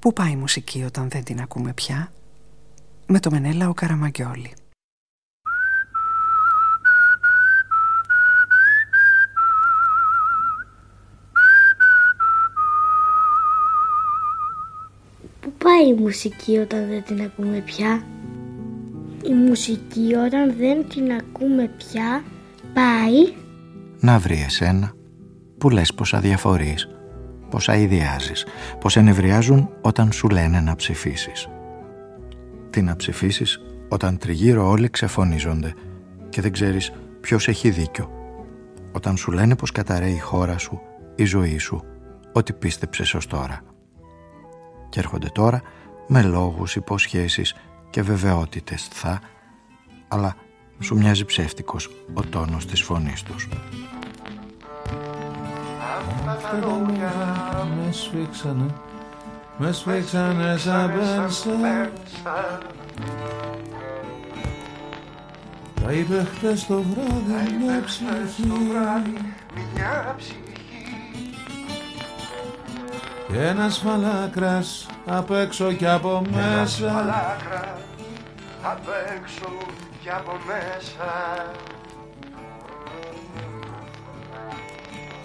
Πού πάει η μουσική όταν δεν την ακούμε πια; Με το Μενέλα ο Καραμαγκιόλη. Πού πάει η μουσική όταν δεν την ακούμε πια; Η μουσική όταν δεν την ακούμε πια πάει. Να βρει εσένα που λες πως αδιαφορείς πως αειδιάζεις, πως ενευριάζουν όταν σου λένε να ψηφίσεις. Τι να ψηφίσεις όταν τριγύρω όλοι ξεφωνίζονται και δεν ξέρεις ποιος έχει δίκιο. Όταν σου λένε πως καταραίει η χώρα σου, η ζωή σου, ό,τι πίστεψες ως τώρα. Και έρχονται τώρα με λόγους, υποσχέσεις και βεβαιότητες θα, αλλά σου μοιάζει ψεύτικος ο τόνος της φωνής τους. Αυτά τα λόγια με σφίξανε Με σφίξανε σαν πέρσα Τα είπε χτες το βράδυ μια ψυχή. Και ένας φαλάκρας απ' έξω κι από μέσα. Απ' έξω κι από μέσα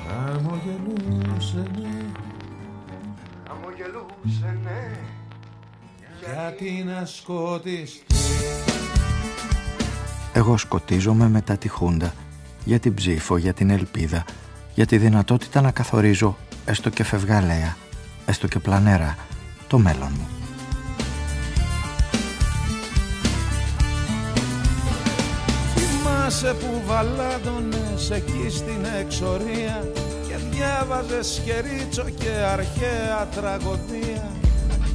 Αμογελούσε ναι Αμογελούσε ναι Γιατί να σκοτιστεί Εγώ σκοτίζομαι μετά τη Χούντα για την ψήφο, για την ελπίδα, για τη δυνατότητα να καθορίζω έστω και φευγαλέα, έστω και πλανέρα, το μέλλον μου. Θυμάσαι που βαλάντωνες εκεί στην εξορία και διάβαζες σκερίτσο και αρχαία τραγωδία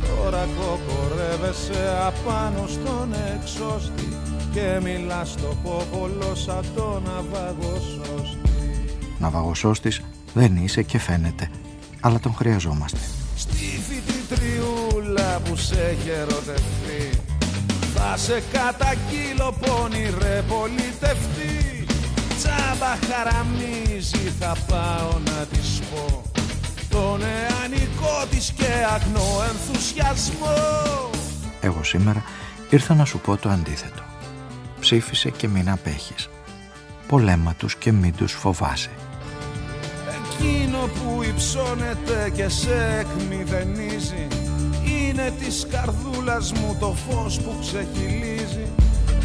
Τώρα κοκορεύεσαι απάνω στον εξώστη και μιλάς στο πόπολο σαν το ναυαγοσώστη Ναυαγοσώστης δεν είσαι και φαίνεται, αλλά τον χρειαζόμαστε. Στη φοιτητριούλα που σε έχει ερωτευτεί θα σε κατακύλω πόνι ρε πολιτευτή Τσάμπα χαραμίζει θα πάω να της πω Το νεανικό της και αγνό ενθουσιασμό Εγώ σήμερα ήρθα να σου πω το αντίθετο. Ψήφισε και μην απέχεις. Πολέμα τους και μην τους φοβάσαι. Εκείνο που υψώνεται και σε εκμηδενίζει Είναι της καρδούλας μου το φως που ξεχυλίζει.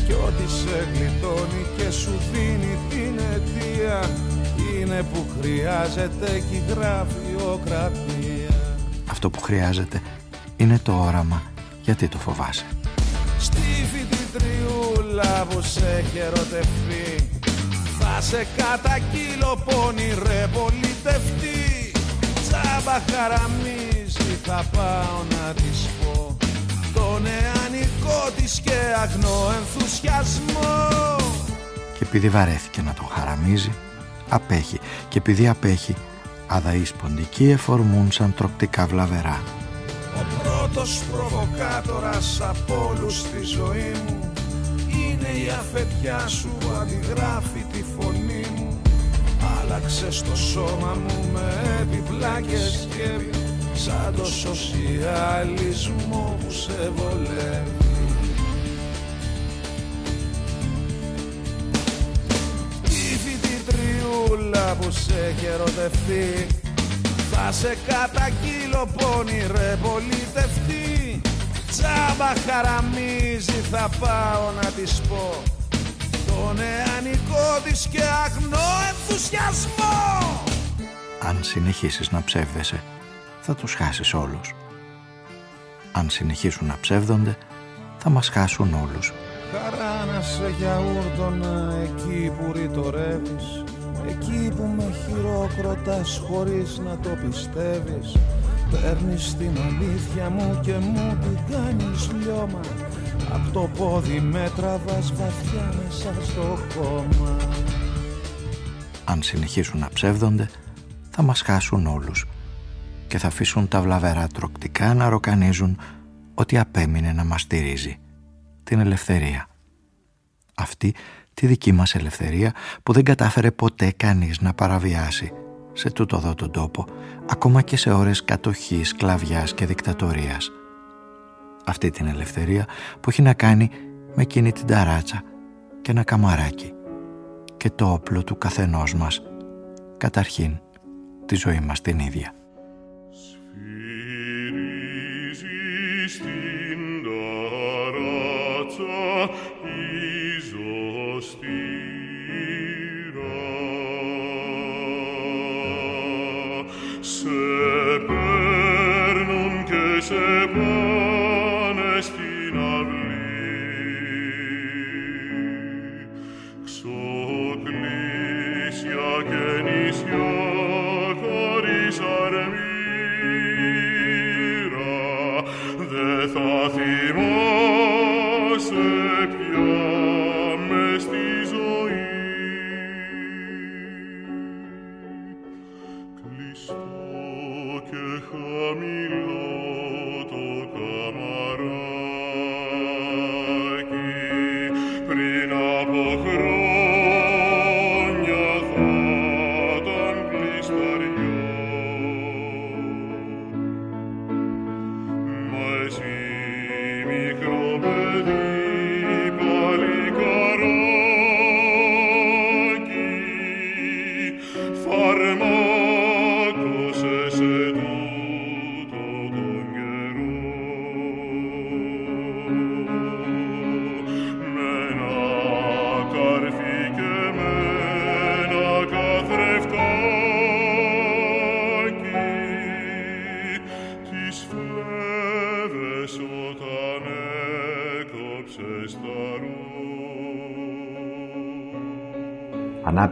Κι ό,τι σε γλιτώνει και σου δίνει την αιτία Είναι που χρειάζεται κι η γραφειοκρατία Αυτό που χρειάζεται είναι το όραμα. Γιατί το φοβάσαι; Στη φοιτητριούλα που σε έχει ερωτευτεί Θα σε κατακύλω πόνι ρε πολιτευτή Τσάμπα χαραμίζει θα πάω να της πω Το νεανικό της και αγνό ενθουσιασμό Και επειδή βαρέθηκε να τον χαραμίζει, απέχει. Και επειδή απέχει, αδαείς ποντικοί εφορμούν σαν τροκτικά βλαβερά. Ο πρώτος προβοκάτορας από όλους στη ζωή μου Είναι η αφεντιά σου που αντιγράφει τη φωνή μου Άλλαξε το σώμα μου με επιπλάκες και Σαν το σοσιαλισμό που σε βολεύει. Η φοιτητριούλα που σε έχει ερωτευτεί θα σε κατακύλω πόνι ρε πολιτευτή Τσάμπα χαραμίζει θα πάω να της πω. Το νεανικό της και αγνό ενθουσιασμό Αν συνεχίσεις να ψεύδεσαι, θα τους χάσεις όλους. Αν συνεχίσουν να ψεύδονται, θα μας χάσουν όλους. Χαρά να σε γιαούρτωνα εκεί που ρητορεύεις Εκεί που με χειροκροτάς χωρίς να το πιστεύεις Παίρνεις την αλήθεια μου και μου την κάνεις λιώμα Απ' το πόδι με τραβάς βαθιά μέσα στο χώμα Αν συνεχίσουν να ψεύδονται, θα μας χάσουν όλους και θα αφήσουν τα βλαβερά τροκτικά να ροκανίζουν ότι απέμεινε να μας στηρίζει. Την ελευθερία. Αυτή τη δική μας ελευθερία που δεν κατάφερε ποτέ κανείς να παραβιάσει σε τούτο εδώ τον τόπο, ακόμα και σε ώρες κατοχής, σκλαβιάς και δικτατορίας. Αυτή την ελευθερία που έχει να κάνει με εκείνη την ταράτσα και ένα καμαράκι και το όπλο του καθενός μας, καταρχήν τη ζωή μας την ίδια. Ecclesia genitia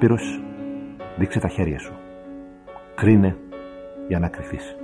Ανάπηρος, δείξε τα χέρια σου. Κρίνε για να κρυφείς.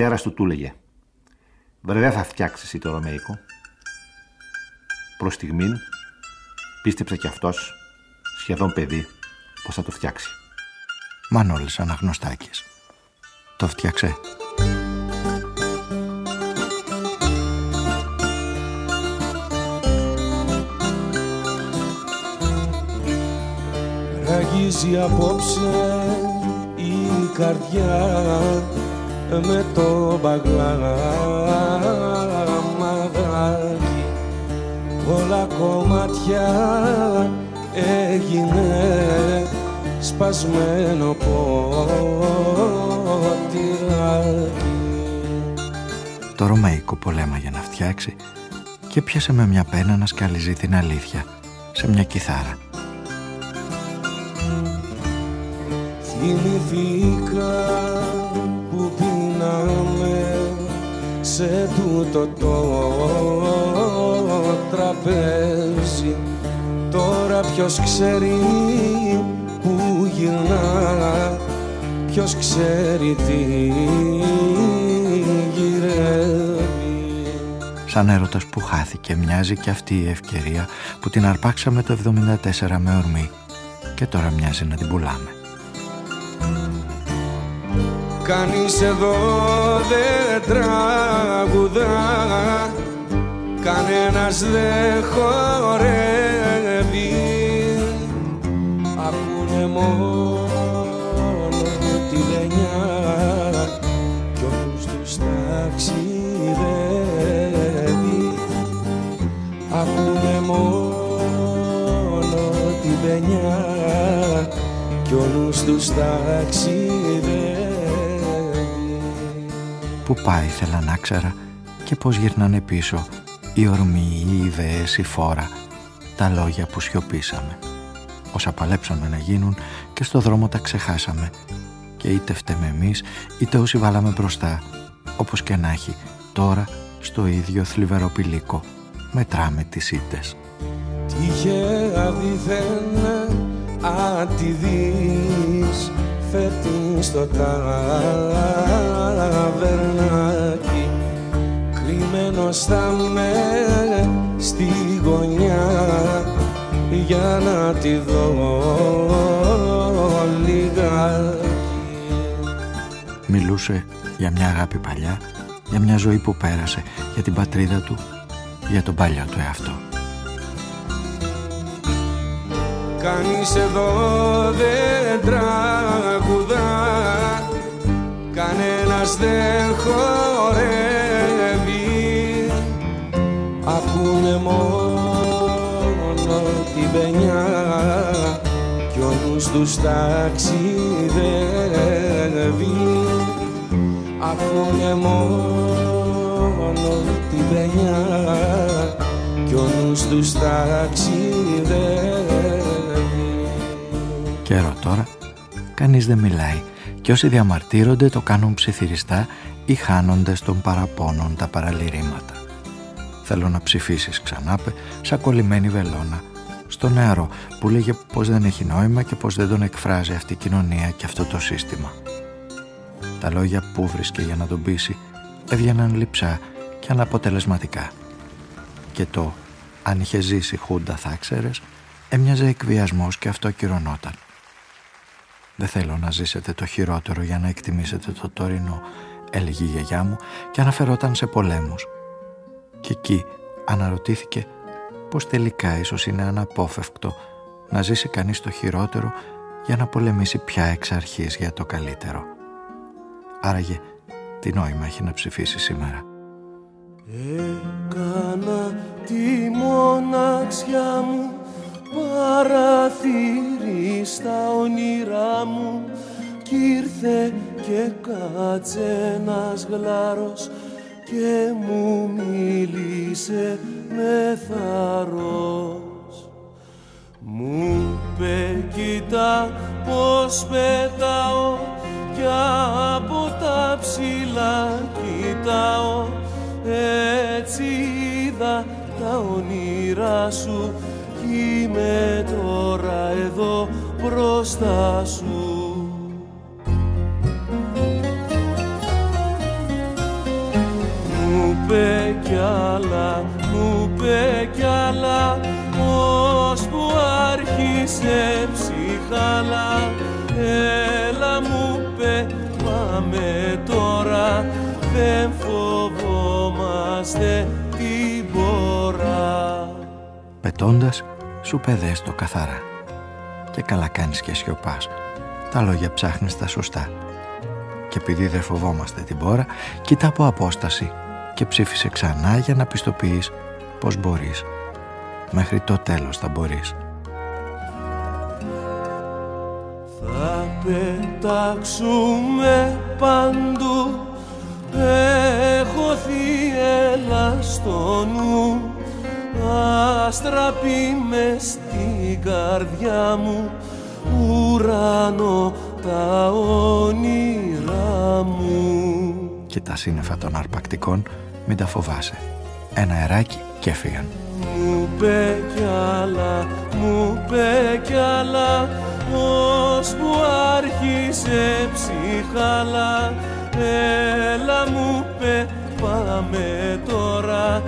Πατέρας του του έλεγε «Βρε δεν θα φτιάξεις εσύ το Ρωμαϊκό». Προς στιγμήν πίστεψε κι αυτός, σχεδόν παιδί, πως θα το φτιάξει. Μανώλης Αναγνωστάκης. Το φτιάξε. Ραγίζει απόψε η καρδιά με το μπαγλαμαδάκι όλα κομμάτια έγινε σπασμένο ποτηράκι Το Ρωμαϊκό πολέμα για να φτιάξει και πιάσε με μια πένα να σκαλίζει την αλήθεια σε μια κιθάρα. Θυμηθήκα σε το τραπέζι. Τώρα ποιος ξέρει που γυρνά ποιος ξέρει τι γυρεύει. Σαν έρωτας που χάθηκε μοιάζει και αυτή η ευκαιρία που την αρπάξαμε το 74 με ορμή. Και τώρα μοιάζει να την πουλάμε. Κανείς εδώ δεν τραγουδά. Κανένας δεν χορεύει. Ακούνε μόνο τη λενιά Κι όλους τους ταξιδεύει. Ακούνε μόνο τη λενιά Κι όλους τους ταξιδεύει Που πάει ήθελα να ξέρα και πώς γυρνάνε πίσω η ορμή, οι ιδέες, η φόρα, τα λόγια που σιωπήσαμε. Όσα παλέψαμε να γίνουν και στο δρόμο τα ξεχάσαμε και είτε φταίμε εμείς είτε όσοι βάλαμε μπροστά, όπως και να έχει, τώρα στο ίδιο θλιβερό πηλίκο μετράμε τις ήττες. Τυχαία δίθεν αν τη δεις φέρτη στο ταβερνάκι κρυμμένο στα με στη γωνιά για να τη δω λιγάκι Μιλούσε για μια αγάπη παλιά, για μια ζωή που πέρασε, για την πατρίδα του, για τον παλιό του εαυτό. Κανείς εδώ δεν τραγουδά Κανένας δεν χορεύει. Ακούνε μόνο την παινιά Κι ο νους τους ταξιδεύει. Ακούνε μόνο την παινιά Κι ο νους τους ταξιδεύει Καιρό τώρα, κανείς δεν μιλάει και όσοι διαμαρτύρονται το κάνουν ψιθυριστά ή χάνονται στον παραπώνων τα παραλυρήματα. Θέλω να ψηφίσεις ξανάπε, σαν κολλημένη βελόνα, στο νεαρό που λέγε πως δεν έχει νόημα και πως δεν τον εκφράζει αυτή η κοινωνία και αυτό το σύστημα. Τα λόγια που βρίσκε για να τον πείσει έβγαιναν λειψά και αναποτελεσματικά. Και το «αν είχε ζήσει χούντα θα ξέρες» έμοιαζε εκβιασμός και αυτό κυρωνόταν. «Δεν θέλω να ζήσετε το χειρότερο για να εκτιμήσετε το τωρινό», έλεγε η γιαγιά μου και αναφερόταν σε πολέμους. Και εκεί αναρωτήθηκε πως τελικά ίσως είναι αναπόφευκτο να ζήσει κανείς το χειρότερο για να πολεμήσει πια εξ αρχής για το καλύτερο. Άραγε, τι νόημα έχει να ψηφίσει σήμερα. Έκανα τη μοναξιά μου παραθύρι στα όνειρά μου κι ήρθε και κάτσε ένας γλάρος και μου μίλησε με θάρρος. Μου είπε κοίτα πως πετάω κι από τα ψηλά κοιτάω έτσι είδα τα όνειρά σου κι είμαι τώρα εδώ μπροστά σου. Μου είπε κι άλλα, μου είπε κι άλλα πως που άρχισε ψυχάλα. Έλα μου είπε πάμε τώρα δεν φοβόμαστε την πορά. Πετώντας σου παιδές το καθαρά. Και καλά κάνεις και σιωπάς. Τα λόγια ψάχνεις τα σωστά. Και επειδή δεν φοβόμαστε την πόρα κοίτα από απόσταση και ψήφισε ξανά για να πιστοποιείς πως μπορείς. Μέχρι το τέλος θα μπορείς. Θα πετάξουμε παντού. Έχω θύελα στο νου Άστραπη με στην καρδιά μου Ουρανό τα όνειρά μου. Και τα σύννεφα των αρπακτικών μην τα φοβάσαι. Ένα αεράκι και έφυγαν Μου είπε κι άλλα, μου είπε κι άλλα Ως που άρχισε ψυχάλα. Έλα μου είπε πάμε τώρα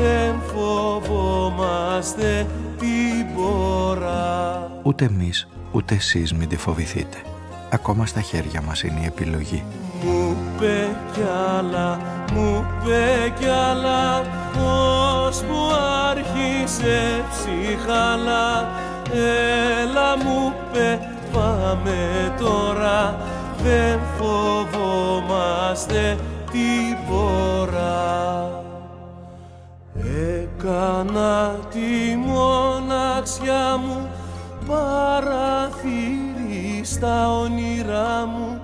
δεν φοβόμαστε την πορά. Ούτε εμείς ούτε εσείς μην τη φοβηθείτε. Ακόμα στα χέρια μας είναι η επιλογή. Μου πε κι άλλα, μου πε κι άλλα, ως που άρχισε ψυχαλά. Έλα μου πε, πάμε τώρα, δεν φοβόμαστε την πορά. Έκανα τη μοναξιά μου παραθύρι στα όνειρά μου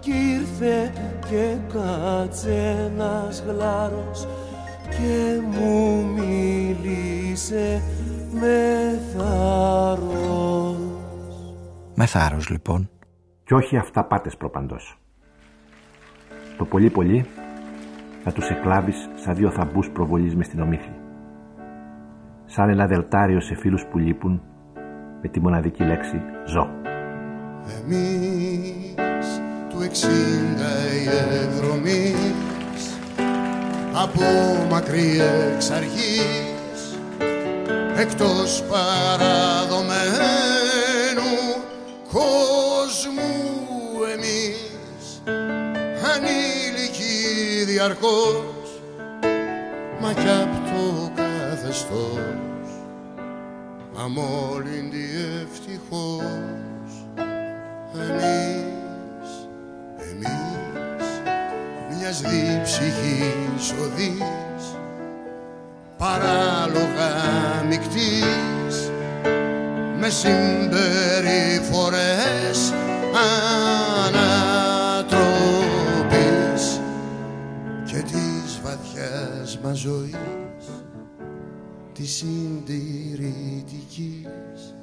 κι ήρθε και κάτσε ένας γλάρος και μου μίλησε με θάρρος. Με θάρρος λοιπόν. Κι όχι αυτά πάτες προπαντός. Το πολύ πολύ θα τους εκλάβεις σαν δύο θαμπούς προβολής μες στην ομίχλη. Σαν ένα δελτάριο σε φίλους που λείπουν με τη μοναδική λέξη «ζω». Εμείς του εξήντα οι εκδρομείς από μακρύ εξ αρχής εκτός παραδομένου κόσμου εμείς ανήλικοι διαρκώς μα κι απ' το καθεστώς αμόλυντη ευτυχώς. Εμείς, εμείς μιας διψυχής οδής παράλογα μικτής με συμπεριφορές ανατροπής και της βαθιάς μας ζωής της συντηρητικής.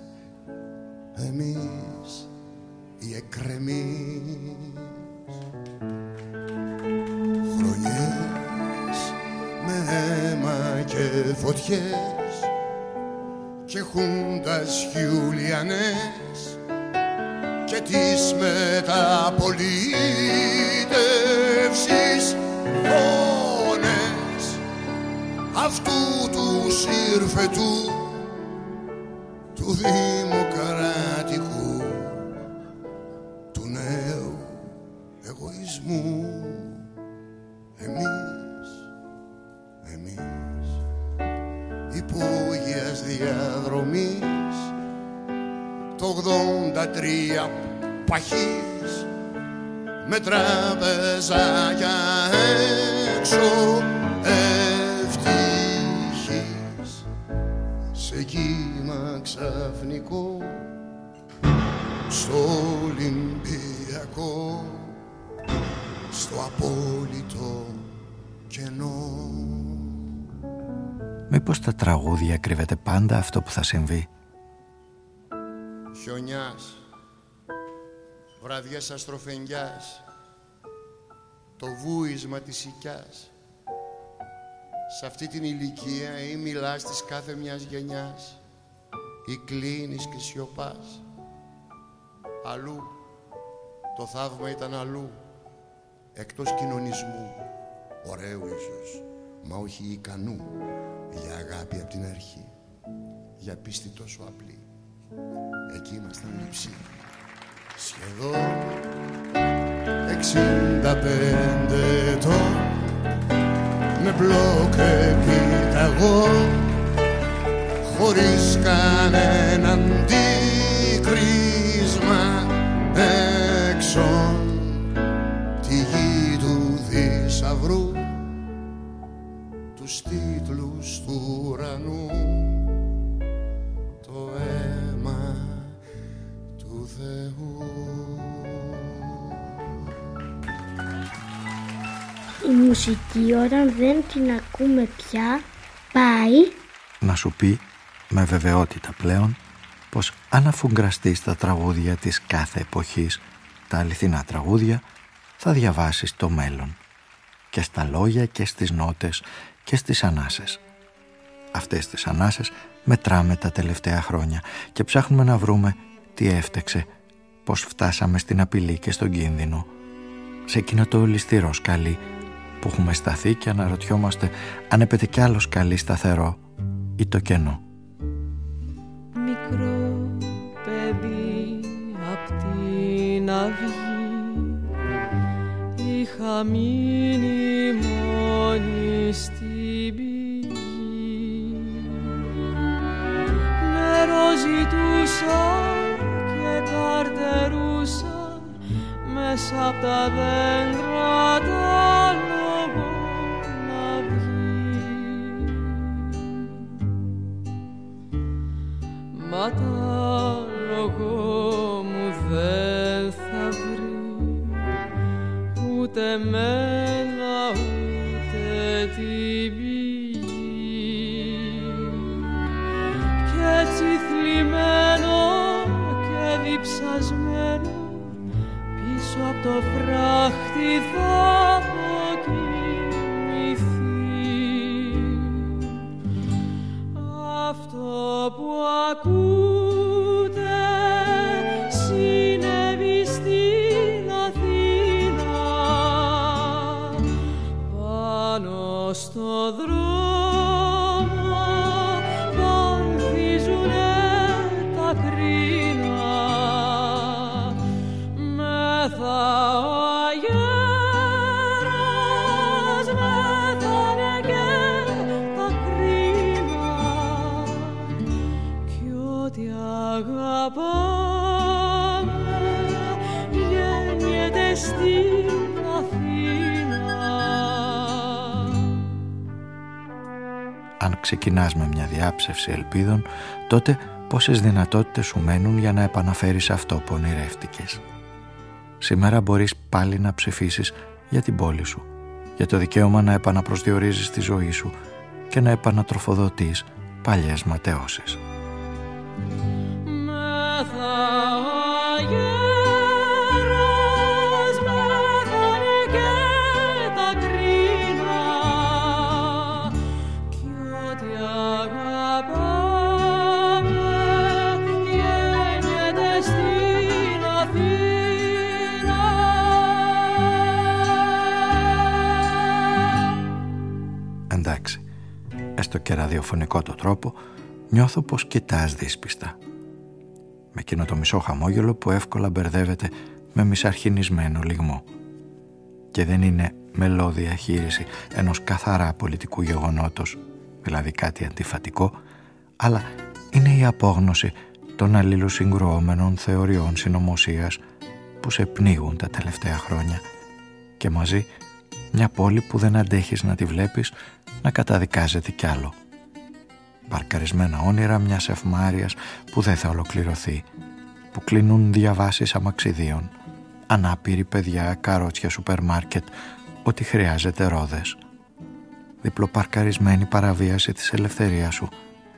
Εμείς οι εκκρεμείς. Χρονιές με αίμα και φωτιές και χούντας χιουλιανές και τις μεταπολίτευσης φωνές. Αυτούς του σύρφετου του δημοκρατικού του νέου εγωισμού. Εμείς εμείς υπόγειας διαδρομής το 83 παχής με τράπεζα κρύβεται πάντα αυτό που θα συμβεί. Χιονιάς βραδιές αστροφενιάς το βούισμα της οικιάς. Σε αυτή την ηλικία ή μιλάς της κάθε μιας γενιάς ή κλείνεις και σιωπάς. Αλλού το θαύμα ήταν αλλού εκτός κοινωνισμού ωραίου ίσως μα όχι ικανού. για αγάπη από την αρχή. Για πίστη τόσο απλή. Εκεί ήμασταν λείψη. Σχεδόν εξήντα πέντε ετών. Με μπλοκ επιταγό χωρίς κανένα αντίκρισμα τους τίτλους του ουρανού. Το αίμα του Θεού. Η μουσική όταν δεν την ακούμε πια πάει. Να σου πει με βεβαιότητα πλέον πως αν αφουγκραστείς τα τραγούδια της κάθε εποχής, τα αληθινά τραγούδια, θα διαβάσεις το μέλλον. Και στα λόγια και στις νότες και στις ανάσες. Αυτές τις ανάσες μετράμε τα τελευταία χρόνια και ψάχνουμε να βρούμε τι έφτεξε, πως φτάσαμε στην απειλή και στον κίνδυνο. Σε εκείνο το ληστηρό σκαλί που έχουμε σταθεί και αναρωτιόμαστε αν έπεται κι άλλο καλή σταθερό ή το κενό. Μικρό παιδί απ' την αυγή είχα μείνει μόνη στην ζητούσα και καρτερούσα μέσα απ' τα δέντρα τα λόγω να βγει. Μα τα λόγω μου δεν θα βρει ούτε μένα ούτε την το φράχτη θα ξεκινάς με μια διάψευση ελπίδων, τότε πόσες δυνατότητες σου μένουν για να επαναφέρεις αυτό που ονειρεύτηκες. Σήμερα μπορείς πάλι να ψηφίσεις για την πόλη σου, για το δικαίωμα να επαναπροσδιορίζεις τη ζωή σου και να επανατροφοδοτείς παλιές ματαιώσεις. Και ραδιοφωνικό το τρόπο, νιώθω πως κοιτάς δύσπιστα. Με εκείνο το μισό χαμόγελο που εύκολα μπερδεύεται με μισαρχινισμένο λιγμό. Και δεν είναι μελώδια χείριση ενός καθαρά πολιτικού γεγονότος, δηλαδή κάτι αντιφατικό, αλλά είναι η απόγνωση των αλληλοσυγκρουόμενων θεωριών συνωμοσίας που σε πνίγουν τα τελευταία χρόνια και μαζί μια πόλη που δεν αντέχεις να τη βλέπεις να καταδικάζεται κι άλλο. Παρκαρισμένα όνειρα μιας ευμάρειας που δεν θα ολοκληρωθεί, που κλείνουν διαβάσεις αμαξιδίων, ανάπηροι παιδιά, καρότσια σούπερ μάρκετ, ότι χρειάζεται ρόδες. Διπλοπαρκαρισμένη παραβίαση της ελευθερίας σου,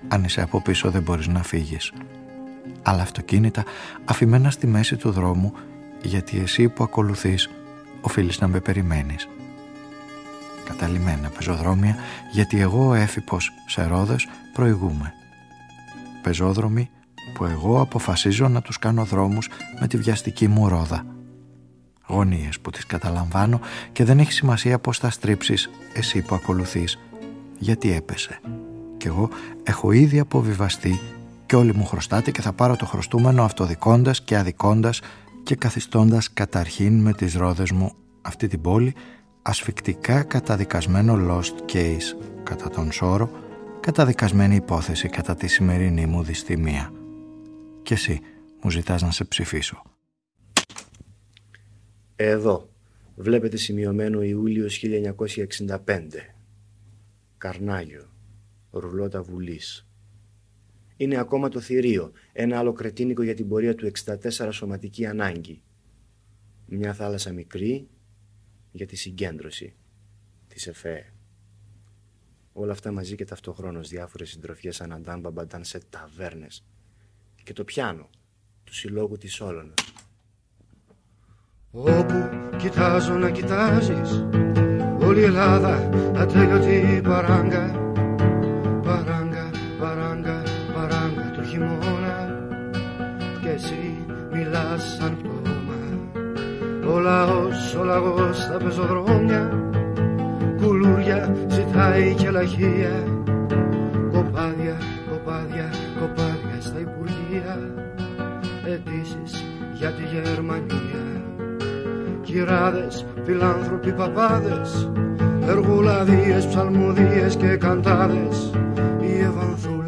αν είσαι από πίσω δεν μπορείς να φύγεις. Άλλα αυτοκίνητα αφημένα στη μέση του δρόμου, γιατί εσύ που ακολουθείς οφείλεις να με περιμένεις καταλημμένα πεζοδρόμια γιατί εγώ ο έφυπος σε ρόδες προηγούμε. Πεζόδρομοι που εγώ αποφασίζω να τους κάνω δρόμους με τη βιαστική μου ρόδα. Γωνίες που τις καταλαμβάνω και δεν έχει σημασία πώς θα στρίψεις εσύ που ακολουθείς γιατί έπεσε. Κι εγώ έχω ήδη αποβιβαστεί και όλοι μου χρωστάτε και θα πάρω το χρωστούμενο αυτοδικώντας και αδικώντας και καθιστώντας καταρχήν με τις ρόδες μου αυτή την πόλη ασφικτικά καταδικασμένο lost case κατά τον Σόρο, καταδικασμένη υπόθεση κατά τη σημερινή μου δυστημία. Και εσύ μου ζητάς να σε ψηφίσω. Εδώ βλέπετε σημειωμένο Ιούλιος 1965. Καρνάγιο, ρουλότα βουλής. Είναι ακόμα το θηρίο, ένα άλλο κρετίνικο για την πορεία του 64 σωματική ανάγκη. Μια θάλασσα μικρή για τη συγκέντρωση της ΕΦΕ. Όλα αυτά μαζί και ταυτοχρόνως διάφορες συντροφιές αναντάν μπαμπαντάν σε ταβέρνες. Και το πιάνο του συλλόγου της Όλωνας. Όπου κοιτάζω να κοιτάζεις Όλη η Ελλάδα ατέλειωτη παράγκα Παράγκα, Ο λαός, ο λαγός στα πεζοδρόμια φάει και λαχεία. Κοπάδια, κοπάδια, κοπάδια στα Υπουργεία. Αιτήσεις για τη Γερμανία. Κυράδες, φιλάνθρωποι παπάδες Εργουλαδίες, ψαλμοδίες και καντάδες. Η Ευανθούλα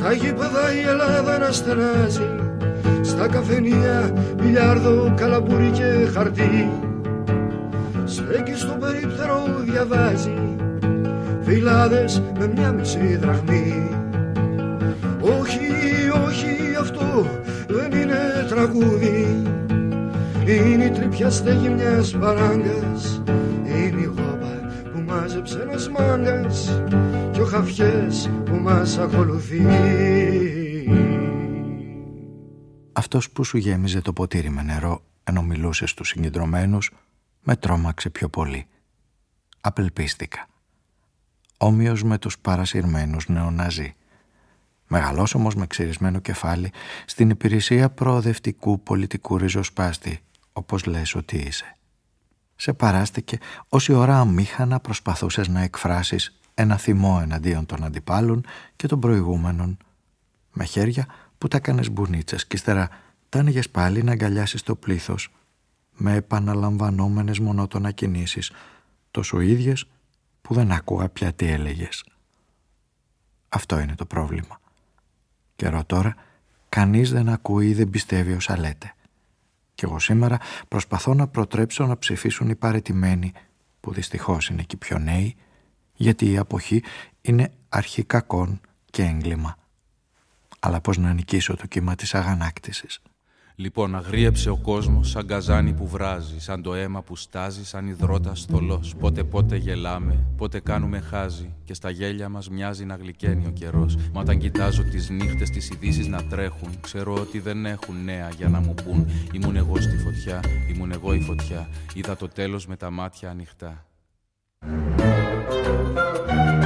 Στα γήπεδα η Ελλάδα να στενάζει Στα καφενεία μπιλιάρδο, καλαμπούρι και χαρτί. Στέκει στο περίπτερο διαβάζει. Φιλάδες με μια μισή δραχμή. Όχι, όχι αυτό δεν είναι τραγούδι. Είναι η τρυπιά στέγη μιας παράγκας Είναι η γόμπα που μάζεψε ένας μάγκας Και ο χαφιές που μας ακολουθεί Αυτός που σου γέμιζε το ποτήρι με νερό ενώ μιλούσε στους συγκεντρωμένους με τρόμαξε πιο πολύ. Απελπίστηκα. Όμοιος με τους παρασυρμένους νεοναζί. Μεγαλόσωμος με ξυρισμένο κεφάλι στην υπηρεσία προοδευτικού πολιτικού ριζοσπάστη, όπως λες ότι είσαι. Σε παράστηκε όση ώρα αμήχανα προσπαθούσες να εκφράσεις ένα θυμό εναντίον των αντιπάλων και των προηγούμενων, με χέρια που τα κάνες μπουνίτσες και ύστερα τα άνοιγες πάλι να αγκαλιάσεις το πλήθος με επαναλαμβανόμενες μονότονα κινήσεις, τόσο ίδιες που δεν άκουγα πια τι έλεγες. Αυτό είναι το πρόβλημα. Καιρό τώρα, κανείς δεν ακούει ή δεν πιστεύει όσα λέτε. Κι εγώ σήμερα προσπαθώ να προτρέψω να ψηφίσουν οι παρετημένοι, που δυστυχώς είναι και πιο νέοι, γιατί η αποχή είναι αρχή κακών και έγκλημα. Αλλά πώς να νικήσω το κύμα της αγανάκτησης; Λοιπόν, αγρίεψε ο κόσμος σαν καζάνι που βράζει, σαν το αίμα που στάζει, σαν υδρότα θολό. Πότε πότε γελάμε, πότε κάνουμε χάζι, και στα γέλια μας μοιάζει να γλυκαίνει ο καιρός. Μα όταν κοιτάζω τις νύχτες, τις ειδήσεις να τρέχουν, ξέρω ότι δεν έχουν νέα για να μου πούν. Ήμουν εγώ στη φωτιά, ήμουν εγώ η φωτιά. Είδα το τέλος με τα μάτια ανοιχτά. thank you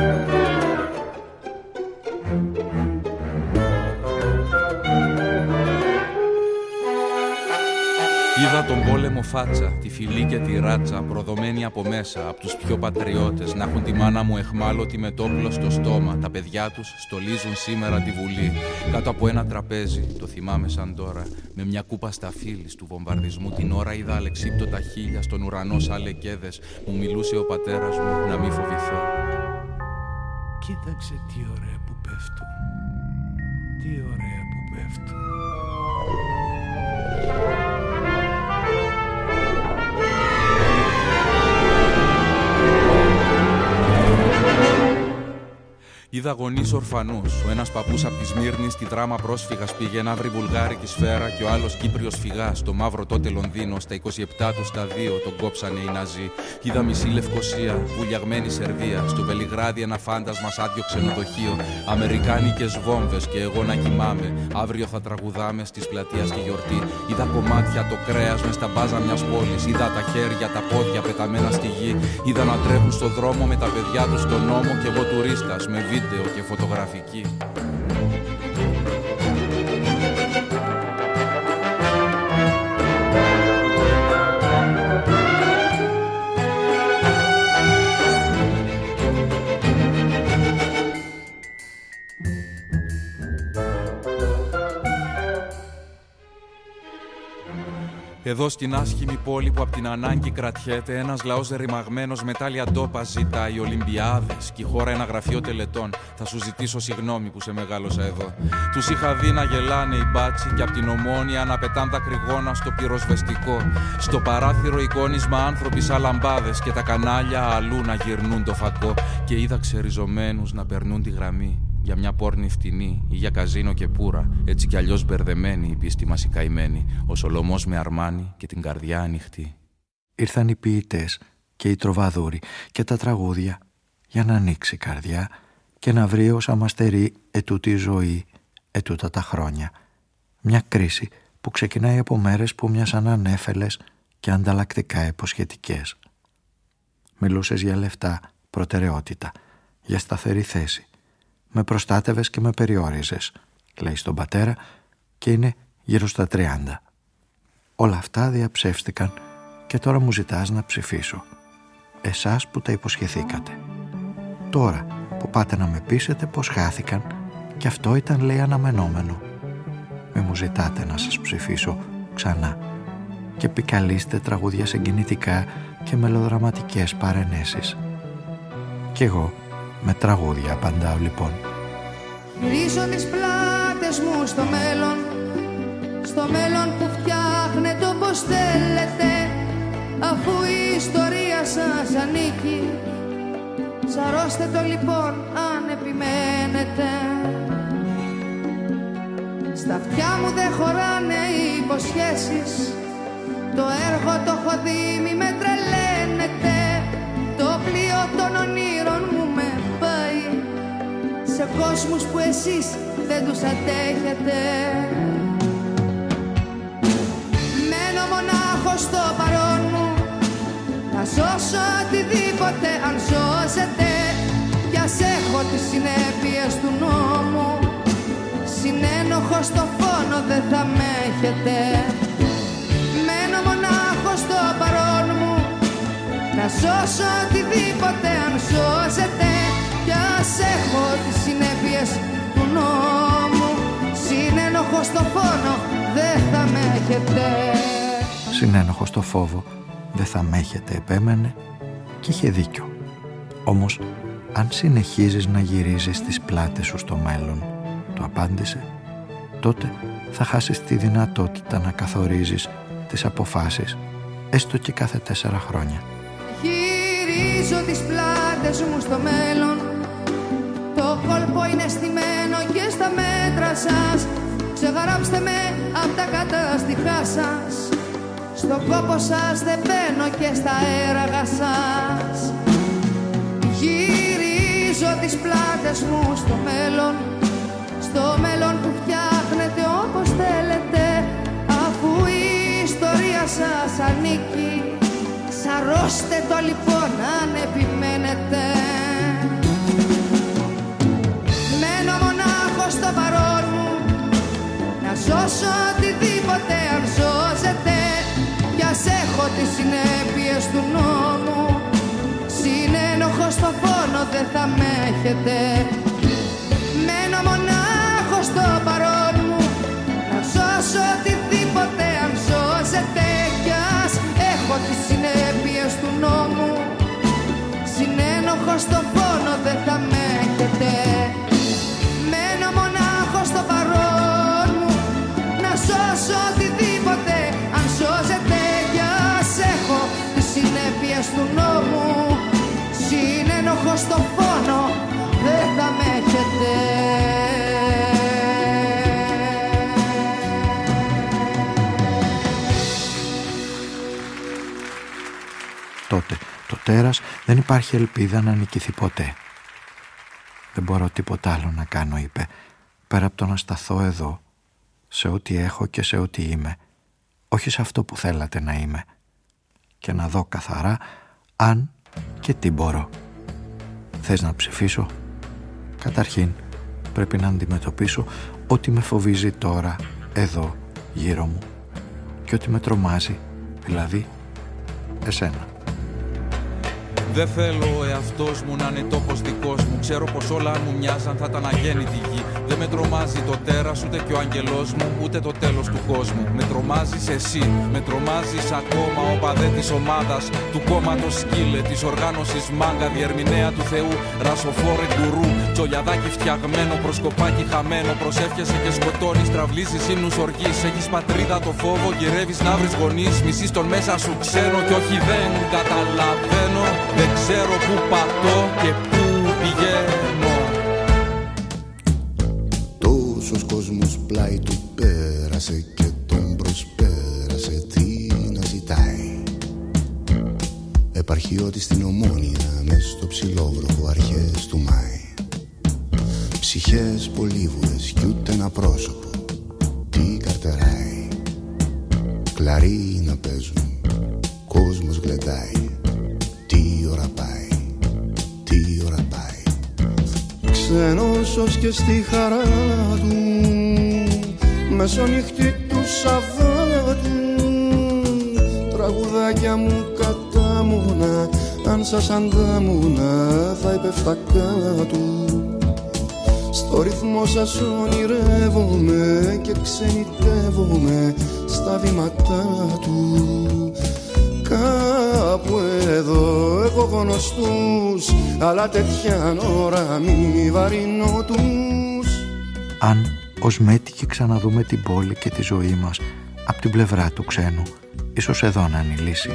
Είδα τον πόλεμο φάτσα, τη φυλή και τη ράτσα, προδομένη από μέσα, από τους πιο πατριώτες, να έχουν τη μάνα μου εχμάλωτη με τόπλο στο στόμα. Τα παιδιά τους στολίζουν σήμερα τη Βουλή. Κάτω από ένα τραπέζι, το θυμάμαι σαν τώρα, με μια κούπα στα του βομβαρδισμού την ώρα είδα αλεξίπτωτα χίλια στον ουρανό σαν λεκέδες. Μου μιλούσε ο πατέρας μου να μην φοβηθώ. Κοίταξε τι ωραία που πέφτουν. Τι ωραία που πέφτουν. Είδα γονείς ορφανούς. Ο ένας παππούς από τη Σμύρνη στη δράμα πρόσφυγας πήγε να βρει βουλγάρικη σφαίρα και ο άλλος Κύπριος φυγάς. Στο μαύρο τότε Λονδίνο, στα 27 του στα 2 τον κόψανε οι Ναζί. Είδα μισή Λευκοσία, βουλιαγμένη Σερβία. Στο Βελιγράδι ένα φάντασμα σαν άδειο ξενοδοχείο. Αμερικάνικες βόμβες και εγώ να κοιμάμαι. Αύριο θα τραγουδάμε στις πλατείας στη γιορτή. Είδα κομμάτια το κρέας μες στα μπάζα μιας πόλης. Είδα τα χέρια, τα πόδια πεταμένα στη γη. Είδα να τρέχουν στο δρόμο με τα παιδιά τους στον νόμο και εγώ τουρίστας με βίντεο βίντεο και φωτογραφική. Εδώ στην άσχημη πόλη που από την ανάγκη κρατιέται, ένας λαός ρημαγμένος με τάλια ντόπα ζητάει Ολυμπιάδες και η χώρα ένα γραφείο τελετών. Θα σου ζητήσω συγγνώμη που σε μεγάλωσα εδώ. Τους είχα δει να γελάνε οι μπάτσι και από την ομόνια να πετάν τα κρυγόνα στο πυροσβεστικό. Στο παράθυρο εικόνισμα άνθρωποι σαν λαμπάδες και τα κανάλια αλλού να γυρνούν το φακό. Και είδα ξεριζωμένους να περνούν τη γραμμή για μια πόρνη φτηνή ή για καζίνο και πουρα, έτσι κι αλλιώς μπερδεμένη η πίστη μας η καημένη, ο Σολομός με αρμάνι και την καρδιά ανοιχτή. Ήρθαν οι ποιητές και οι τροβαδούροι και τα τραγούδια για να ανοίξει η καρδιά και να βρει ως αμαστερή ετούτη η ζωή, ετούτα τα χρόνια. Μια κρίση που ξεκινάει από μέρες που μοιάσαν ανέφελες και ανταλλακτικά υποσχετικές. Μιλούσες για λεφτά, προτεραιότητα, για σταθερή θέση με προστάτευες και με περιόριζες, λέει στον πατέρα και είναι γύρω στα 30. Όλα αυτά διαψεύστηκαν και τώρα μου ζητάς να ψηφίσω. Εσάς που τα υποσχεθήκατε. Τώρα που πάτε να με πείσετε πως χάθηκαν και αυτό ήταν λέει αναμενόμενο. Με μου ζητάτε να σας ψηφίσω ξανά και επικαλείστε τραγούδια συγκινητικά και μελοδραματικές παρενέσεις. Κι εγώ με τραγούδια απαντάω λοιπόν. Γυρίζω τις πλάτες μου στο μέλλον Στο μέλλον που φτιάχνετε όπως θέλετε Αφού η ιστορία σας ανήκει. Σαρώστε το λοιπόν αν επιμένετε. Στα αυτιά μου δεν χωράνε οι υποσχέσεις Το έργο το έχω δει μη με τρελαίνετε Σε κόσμους που εσείς δεν τους αντέχετε. Μένω μονάχος στο παρόν μου Να σώσω οτιδήποτε αν σώσετε. Κι ας έχω τις συνέπειες του νόμου Συνένοχο στο φόνο δεν θα με έχετε. Μένω μονάχος στο παρόν μου Να σώσω οτιδήποτε αν σώσετε Κι ας έχω τις συνέπειες του νόμου Συνένοχο στο φόνο δεν θα με έχετε Συνένοχο στο φόβο δεν θα με έχετε επέμενε και είχε δίκιο. Όμως αν συνεχίζεις να γυρίζεις τις πλάτες σου στο μέλλον το απάντησε τότε θα χάσεις τη δυνατότητα να καθορίζεις τις αποφάσεις έστω και κάθε τέσσερα χρόνια. Γυρίζω τις πλάτες μου στο μέλλον Το κόλπο είναι στημένο και στα μέτρα σας. Ξεγαράψτε με απ' τα καταστιχά σας. Στον κόπο σας δεν μπαίνω και στα έργα σας. Γυρίζω τις πλάτες μου στο μέλλον. Στο μέλλον που φτιάχνετε όπως θέλετε. Αφού η ιστορία σας ανήκει. Σαρώστε το λοιπόν αν επιμένετε Να σώσω οτιδήποτε αν σώσετε Κι ας έχω τις συνέπειες του νόμου. Συνένοχος στο φόνο δεν θα με έχετε. Μένω μονάχος στο παρόν μου. Να σώσω οτιδήποτε αν σώσετε Κι ας έχω τις συνέπειες του νόμου. Συνένοχος στο φόνο δεν θα με οτιδήποτε αν σώζεται Κι ας έχω τις συνέπειες του νόμου Συνένοχο στο φόνο δεν θα με έχετε Τότε το τέρας δεν υπάρχει ελπίδα να νικηθεί ποτέ. Δεν μπορώ τίποτα άλλο να κάνω, είπε, πέρα από το να σταθώ εδώ, σε ό,τι έχω και σε ό,τι είμαι, όχι σε αυτό που θέλατε να είμαι, και να δω καθαρά αν και τι μπορώ. Θες να ψηφίσω; Καταρχήν, πρέπει να αντιμετωπίσω ό,τι με φοβίζει τώρα, εδώ, γύρω μου, και ό,τι με τρομάζει, δηλαδή, εσένα. Δεν θέλω ο εαυτός μου να είναι τόπος δικός μου. Ξέρω πως όλα αν μου μοιάζαν θα ήταν αγέννητη γη. Δεν με τρομάζει το τέρας, ούτε και ο αγγελό μου, ούτε το τέλος του κόσμου. Με τρομάζεις εσύ, με τρομάζεις ακόμα ο παδέ της ομάδας, του κόμματος σκύλε, της οργάνωσης μάγκα, διερμηνέα του Θεού, ρασοφόρε γκουρού. Τσολιαδάκι φτιαγμένο, προσκοπάκι χαμένο. Προσεύχεσαι και σκοτώνεις, τραυλίζεις ύμνους οργής. Έχεις πατρίδα το φόβο, γυρεύεις να βρει γονείς. Μισή τον μέσα σου ξέρω κι όχι δεν καταλαβαίνω. Δεν ξέρω πού πατώ και πού πηγαίνω Τόσος κόσμος πλάι του πέρασε και τον προσπέρασε τι να ζητάει; Επαρχιώτη στην Ομόνια μες στο ψηλόβροχο αρχές του Μάη. Ψυχές πολύβουρες κι ούτε ένα πρόσωπο τι καρτεράει. Κλαρί να παίζουν, κόσμος γλεντάει. Τι ώρα πάει, τι ώρα πάει. Ξένος ως και στη χαρά του Μεσονύχτη του Σαββάτου τραγουδάκια μου κατάμουνα αν σας αντάμουνα θα έπεφτα κάτω. Στο ρυθμό σας ονειρεύομαι και ξενιτεύομαι στα βήματά του. Κάπου εδώ έχω γνωστούς αλλά τέτοια ώρα μη βαρύνω τους. Αν ως μέτικοι ξαναδούμε την πόλη και τη ζωή μας από την πλευρά του ξένου. Ίσως εδώ να είναι η λύση.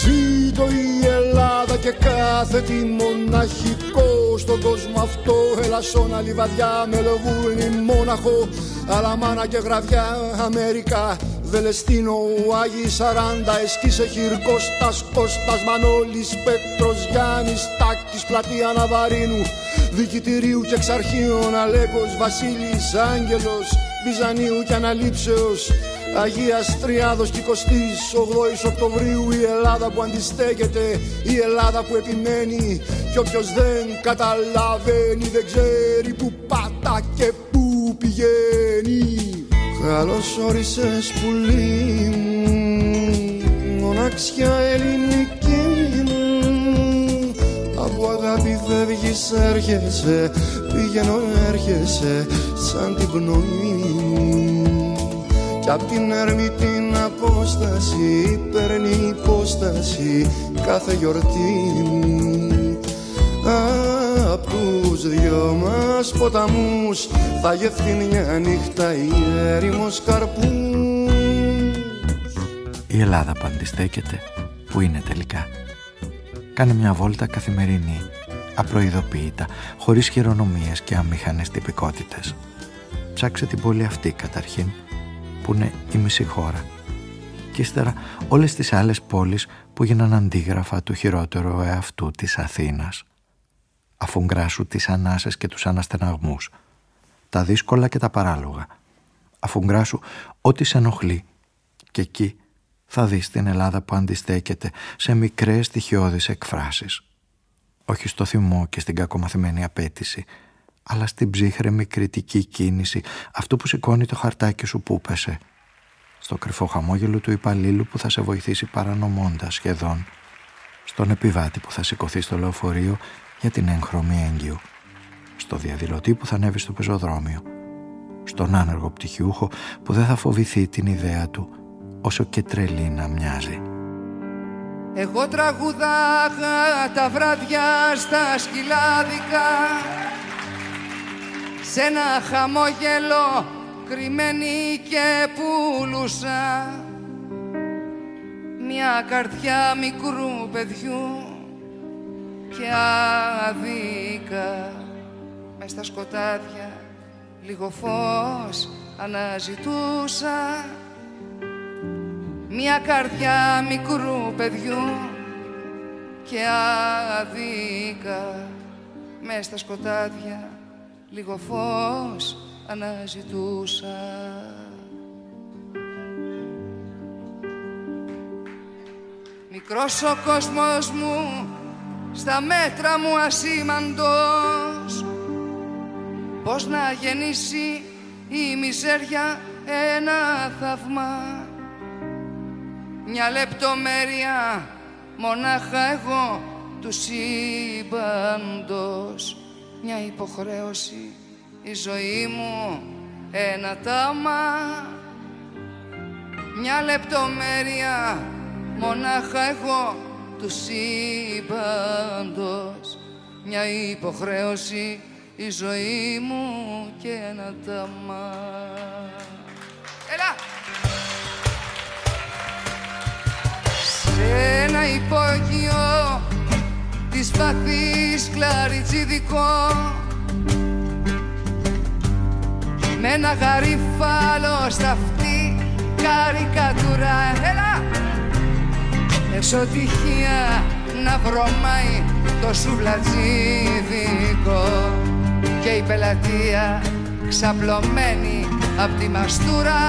Ζήτω η Ελλάδα και κάθε τι μοναχικό στον κόσμο αυτό Ελασσόνα, Λιβαδιά, Μελοβούνι, Μόναχο. Αλαμάνα και Γραβιά, Αμέρικα Βελεστίνο, Άγιοι Σαράντα, Εσκίσε, Χιρκώστας, Κώστας, Μανώλης, Πέτρος, Γιάννης, Τάκης, Πλατεία Ναβαρίνου Δικητηρίου και εξαρχείων, Αλέκος, Βασίλης, Άγγελος, Βυζανίου και Αναλήψεως Αγίας Τριάδος και 28 Οκτωβρίου η Ελλάδα που αντιστέκεται η Ελλάδα που επιμένει. Και όποιος δεν καταλαβαίνει δεν ξέρει που πάτα και που πηγαίνει. Καλώς όρισες πουλί μου μοναξιά ελληνική μου από αγάπη φεύγεις έρχεσαι. Πηγαίνω έρχεσαι σαν την πνοή. Μου κι απ' την έρμη την απόσταση παίρνει υπόσταση κάθε γιορτή. Μου Απ' τους δυο μας ποταμούς θα γευτεί μια νύχτα η έρημος καρπούς Η Ελλάδα παντιστέκεται που είναι τελικά; Κάνε μια βόλτα καθημερινή Απροειδοποίητα Χωρίς χειρονομίες και αμήχανες τυπικότητες. Ψάξε την πόλη αυτή καταρχήν που είναι η μισή χώρα. Και ύστερα όλες τις άλλες πόλεις που γίναν αντίγραφα του χειρότερου εαυτού της Αθήνας. Αφού γκράσου τις ανάσες και τους αναστεναγμούς. Τα δύσκολα και τα παράλογα. Αφού γκράσου ό,τι σε ενοχλεί. Και εκεί θα δεις την Ελλάδα που αντιστέκεται σε μικρές στοιχειώδεις εκφράσεις. Όχι στο θυμό και στην κακομαθημένη απέτηση αλλά στην ψύχρεμη κριτική κίνηση αυτού που σηκώνει το χαρτάκι σου που πέσε. Στο κρυφό χαμόγελο του υπαλλήλου που θα σε βοηθήσει παρανομώντας σχεδόν. Στον επιβάτη που θα σηκωθεί στο λεωφορείο για την έγχρωμη έγκυο. Στο διαδηλωτή που θα ανέβει στο πεζοδρόμιο. Στον άνεργο πτυχιούχο που δεν θα φοβηθεί την ιδέα του όσο και τρελή να μοιάζει. Εγώ τραγουδάγα τα βράδια στα σκυλάδικα. Σ' ένα χαμόγελο κρυμμένη και πουλούσα. Μια καρδιά μικρού παιδιού και άδικα. Μες στα σκοτάδια λίγο φως αναζητούσα Μια καρδιά μικρού παιδιού και άδικα μες στα σκοτάδια λίγο φως αναζητούσα. Μικρός ο κόσμος μου στα μέτρα μου ασήμαντος. Πώς να γεννήσει η μιζέρια ένα θαυμά Μια λεπτομέρεια μονάχα εγώ του σύμπαντος. Μια υποχρέωση η ζωή μου ένα τάμα. Μια λεπτομέρεια μονάχα εγώ του σύμπαντος. Μια υποχρέωση η ζωή μου και ένα τάμα. Έλα! Σε ένα υπόγειο της βαθύς κλαριτσιδικό. Με ένα γαρίφαλο στα αυτή καρικατούρα. Έλα! Εξωτυχία να βρωμάει το σουβλατζίδικο. Και η πελατεία ξαπλωμένη απ' τη μαστούρα.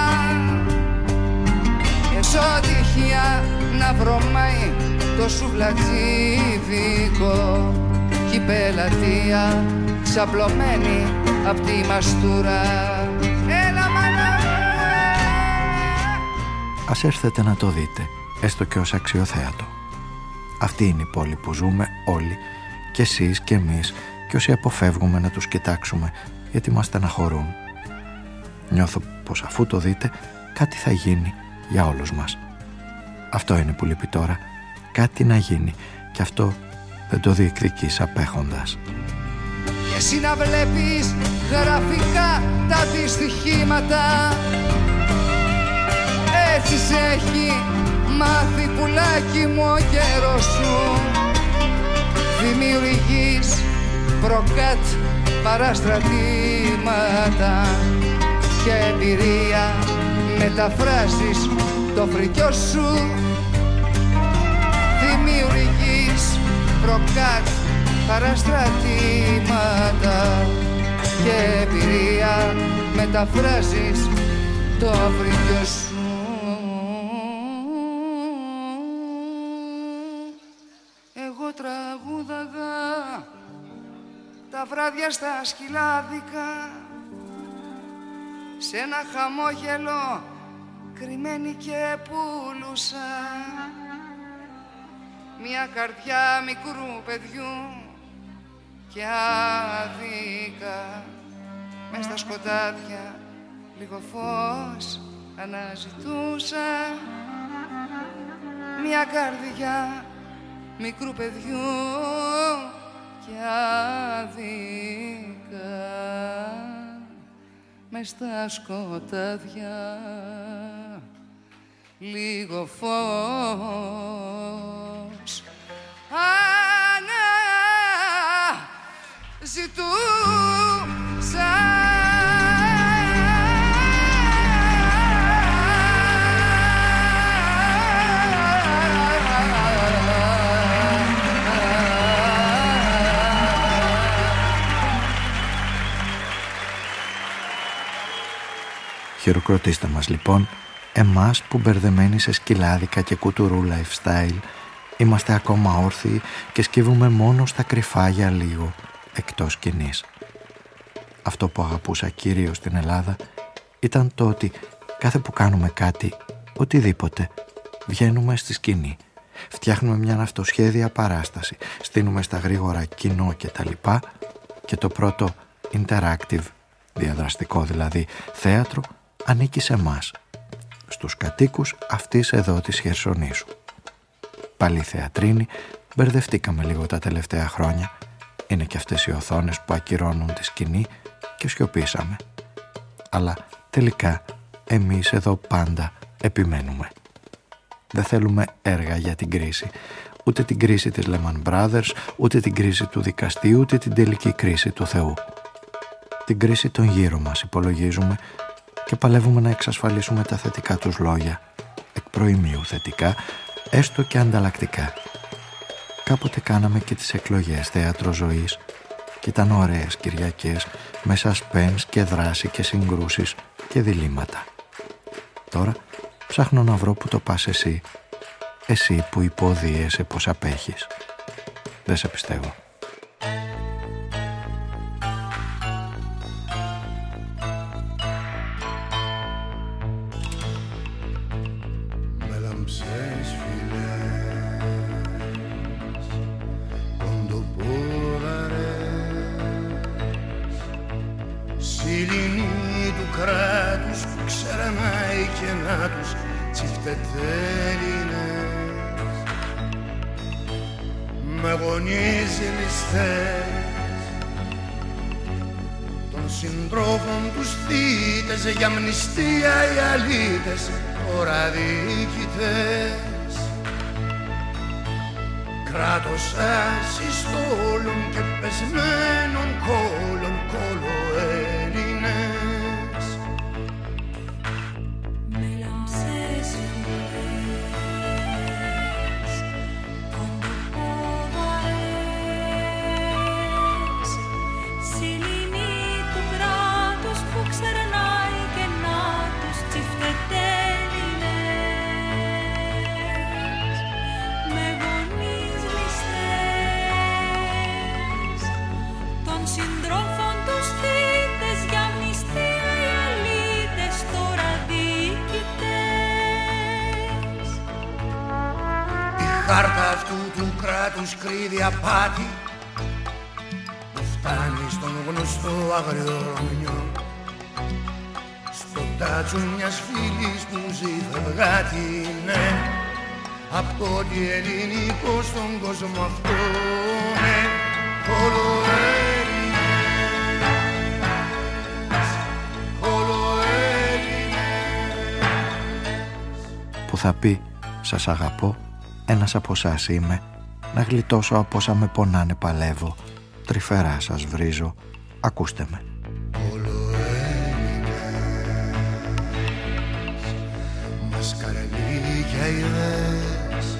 Εξωτυχία να βρωμάει το σουβλατζίδικο και η πελατεία ξαπλωμένη απ' τη μαστούρα Ας έρθετε να το δείτε έστω και ως αξιοθέατο. Αυτή είναι η πόλη που ζούμε όλοι, και εσείς και εμείς, και όσοι αποφεύγουμε να τους κοιτάξουμε, γιατί μας στεναχωρούν. Νιώθω πως αφού το δείτε, κάτι θα γίνει για όλους μας. Αυτό είναι που λείπει τώρα. Κάτι να γίνει. Και αυτό δεν το διεκδικείς απέχοντας. Και εσύ να βλέπεις γραφικά τα δυστυχήματα Έτσι σε έχει μάθει πουλάκι μου ο καιρός σου Δημιουργείς προκάτ παραστρατήματα Και εμπειρία μεταφράζεις το φρικιό σου. Δημιουργείς προκάτ παραστρατήματα και εμπειρία. Μεταφράζεις το φρικιό σου. Εγώ τραγούδαγα τα βράδια στα σκυλάδικα σε ένα χαμόγελο κρυμμένη και πουλούσα. Μια καρδιά μικρού παιδιού και άδικα. Μες στα σκοτάδια λίγο φως αναζητούσα. Μια καρδιά μικρού παιδιού και άδικα. Μες στα σκοτάδια λίγο φως. Αναζητούσα Χειροκροτήστε μας λοιπόν εμάς που μπερδεμένοι σε σκυλάδικα και κουτουρού lifestyle είμαστε ακόμα όρθιοι και σκύβουμε μόνο στα κρυφά για λίγο εκτός σκηνής. Αυτό που αγαπούσα κυρίως στην Ελλάδα ήταν το ότι κάθε που κάνουμε κάτι, οτιδήποτε, βγαίνουμε στη σκηνή. Φτιάχνουμε μια αυτοσχέδια παράσταση, στείνουμε στα γρήγορα κοινό και τα λοιπά και το πρώτο interactive, διαδραστικό δηλαδή, θέατρο ανήκει σε μας στους κατοίκους αυτής εδώ της Χερσονήσου. Πάλι θεατρίνη, μπερδευτήκαμε λίγο τα τελευταία χρόνια. Είναι και αυτές οι οθόνες που ακυρώνουν τη σκηνή και σιωπήσαμε. Αλλά τελικά εμείς εδώ πάντα επιμένουμε. Δεν θέλουμε έργα για την κρίση. Ούτε την κρίση της Lehman Brothers, ούτε την κρίση του δικαστή, ούτε την τελική κρίση του Θεού. Την κρίση των γύρω μας υπολογίζουμε και παλεύουμε να εξασφαλίσουμε τα θετικά τους λόγια, εκ προημίου θετικά, έστω και ανταλλακτικά. Κάποτε κάναμε και τις εκλογές θέατρο ζωής και ήταν ωραίες Κυριακές μέσα σπένς και δράση και συγκρούσεις και διλήμματα. Τώρα ψάχνω να βρω που το πας εσύ, εσύ που υποδίεσαι πως απέχεις. Δεν σε πιστεύω. Αυτού του κράτους κρύβει απάτη που φτάνει στον γνωστό αγριορμιό στο τάτσο μιας φίλης που ζει φευγάτη ναι από ό,τι ελληνικό στον κόσμο αυτό ναι. Όλο που θα πει «Σας αγαπώ, ένας από σας είμαι, να γλιτώσω από όσα με πονάνε παλεύω, τρυφερά σας βρίζω, ακούστε με». Μασκαραλίκια ιδέες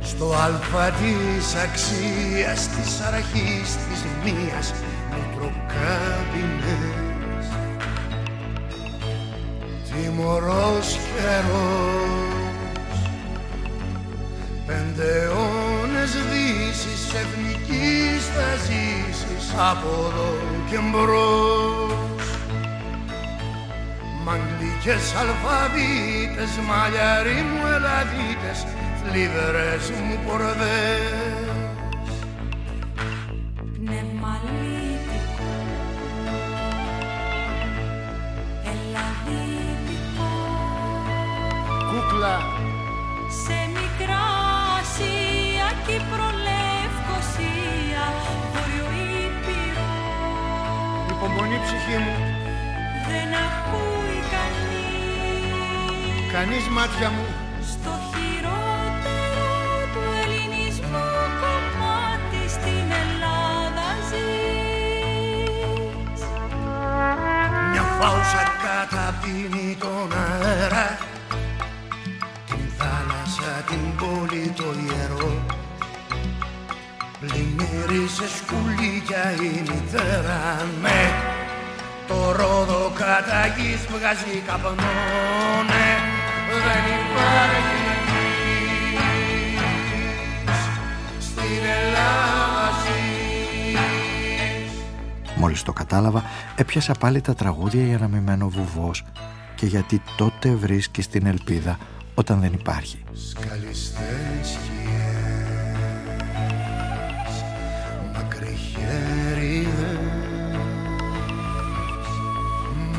στο αλφα της αξίας της αρχής της μίας μικροκάμπινες τιμωρός καιρός πέντε αιώνες δύσης εθνικής θα ζήσεις από εδώ και μπρος Μαγγλικές αλφαβήτες, μαλλιαροί μου ελαδίτες, θλιβερές μου πορδές. Ψυχή μου, Δεν ακούει κανείς. Κανείς μάτια μου, στο χειρότερο του ελληνισμού κομμάτι στην Ελλάδα ζεις. μια φάουσα καταπίνει τον αέρα. Την θάλασσα, την πόλη, το ιερό. Πλημμύρισε σκουλίκια η μητέρα ναι το ρόδο κατά γης βγάζει καπνό ναι δεν υπάρχει γης στην Ελλάδα ζεις Μόλις το κατάλαβα, έπιασα πάλι τα τραγούδια για να μην μένω βουβός. Και γιατί τότε βρίσκεις την ελπίδα όταν δεν υπάρχει. Σκαλιστές σκιές Μακριχέριδες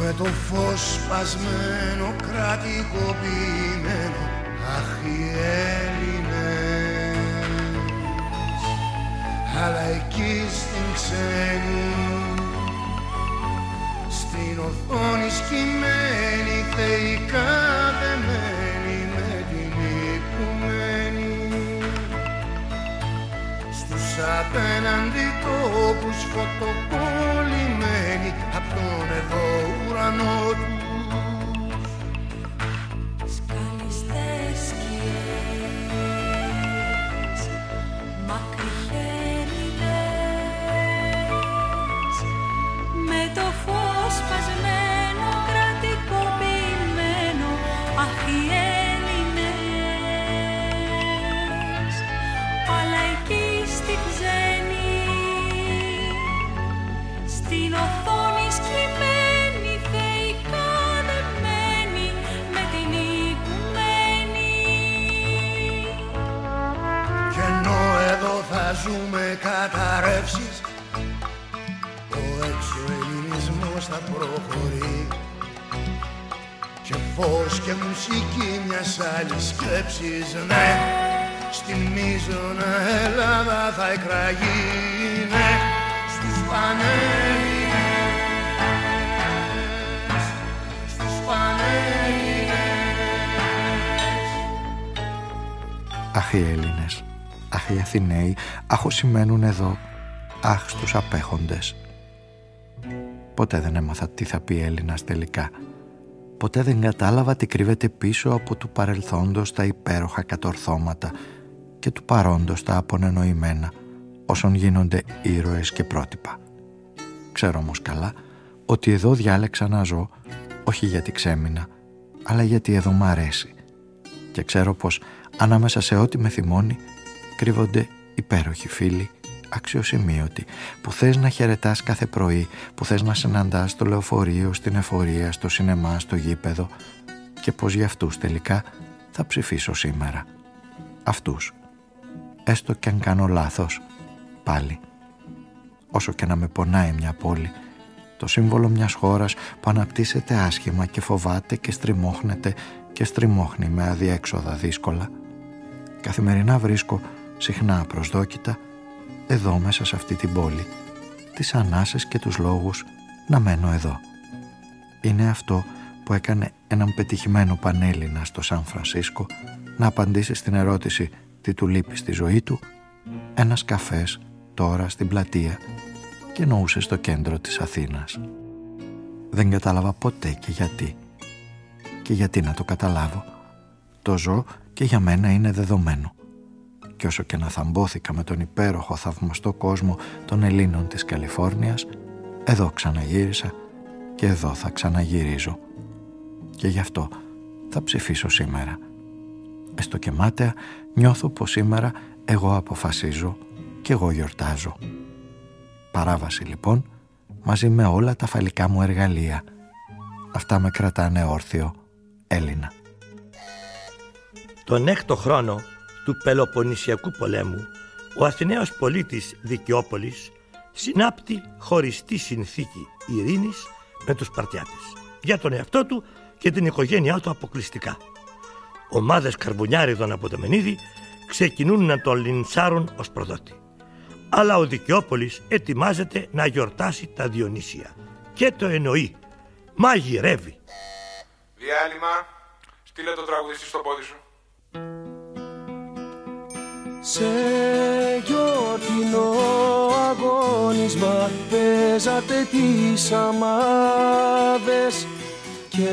Με το φως σπασμένο κρατικοποιημένο Αχ οι Έλληνες. Αλλά εκεί στην ξένη Στην οθόνη σκυμμένη θεϊκά δεμένη απέναντι τόπους φωτοκολλημένοι απ' τον εδώ ουρανό τους εδώ θα ζούμε καταρρεύσεις. Ο έξω ελληνισμός θα προχωρεί. Και φως και μουσική μιας άλλης σκέψης Ναι, στην μείζωνα Ελλάδα θα εκραγεί Ναι, στους Πανέλληνες Στους Πανέλληνες. Αχ οι Έλληνες, αχ οι Αθηναίοι, αχ όσοι μένουν εδώ, αχ στους απέχοντες. Ποτέ δεν έμαθα τι θα πει Έλληνας τελικά. Ποτέ δεν κατάλαβα τι κρύβεται πίσω από του παρελθόντος τα υπέροχα κατορθώματα και του παρόντος τα απονενοημένα όσων γίνονται ήρωες και πρότυπα. Ξέρω όμως καλά ότι εδώ διάλεξα να ζω όχι γιατί ξέμεινα, αλλά γιατί εδώ μ' αρέσει. Και ξέρω πως ανάμεσα σε ό,τι με θυμώνει κρύβονται υπέροχοι φίλοι, αξιοσημείωτοι, που θες να χαιρετάς κάθε πρωί, που θες να συναντάς στο λεωφορείο, στην εφορία, στο σινεμά, στο γήπεδο και πως για αυτούς τελικά θα ψηφίσω σήμερα. Αυτούς. Έστω και αν κάνω λάθος, πάλι. Όσο και να με πονάει μια πόλη, το σύμβολο μιας χώρας που αναπτύσσεται άσχημα και φοβάται και στριμώχνεται και στριμώχνει με αδιέξοδα δύσκολα. Καθημερινά βρίσκω, συχνά προσδόκητα, εδώ μέσα σε αυτή την πόλη, τις ανάσες και τους λόγους να μένω εδώ. Είναι αυτό που έκανε έναν πετυχημένο πανέλληνα στο Σαν Φρανσίσκο να απαντήσει στην ερώτηση τι του λείπει στη ζωή του ένας καφές τώρα στην πλατεία και εννοούσε στο κέντρο της Αθήνας. Δεν κατάλαβα ποτέ και γιατί. Και γιατί να το καταλάβω. Το ζω και για μένα είναι δεδομένο. Και όσο και να θαμπόθηκα με τον υπέροχο θαυμαστό κόσμο των Ελλήνων της Καλιφόρνιας, εδώ ξαναγύρισα και εδώ θα ξαναγυρίζω. Και γι' αυτό θα ψηφίσω σήμερα. Έστω και μάταια νιώθω πως σήμερα εγώ αποφασίζω και εγώ γιορτάζω. Παράβαση λοιπόν μαζί με όλα τα φαλικά μου εργαλεία. Αυτά με κρατάνε όρθιο Έλληνα. Τον έκτο χρόνο του Πελοποννησιακού πολέμου ο Αθηναίος πολίτης Δικαιόπολης συνάπτει χωριστή συνθήκη ειρήνης με τους Σπαρτιάτες για τον εαυτό του και την οικογένειά του αποκλειστικά. Ομάδες καρβουνιάριδων από το Μενίδη ξεκινούν να τον λιντσάρουν ως προδότη. Αλλά ο Δικαιόπολης ετοιμάζεται να γιορτάσει τα Διονύσια και το εννοεί. Μαγειρεύει. Διάλειμμα. Στείλε το τραγουδιστή στο πόδι σου. Σε γιορτινό αγώνισμα παίζατε τις αμάδες και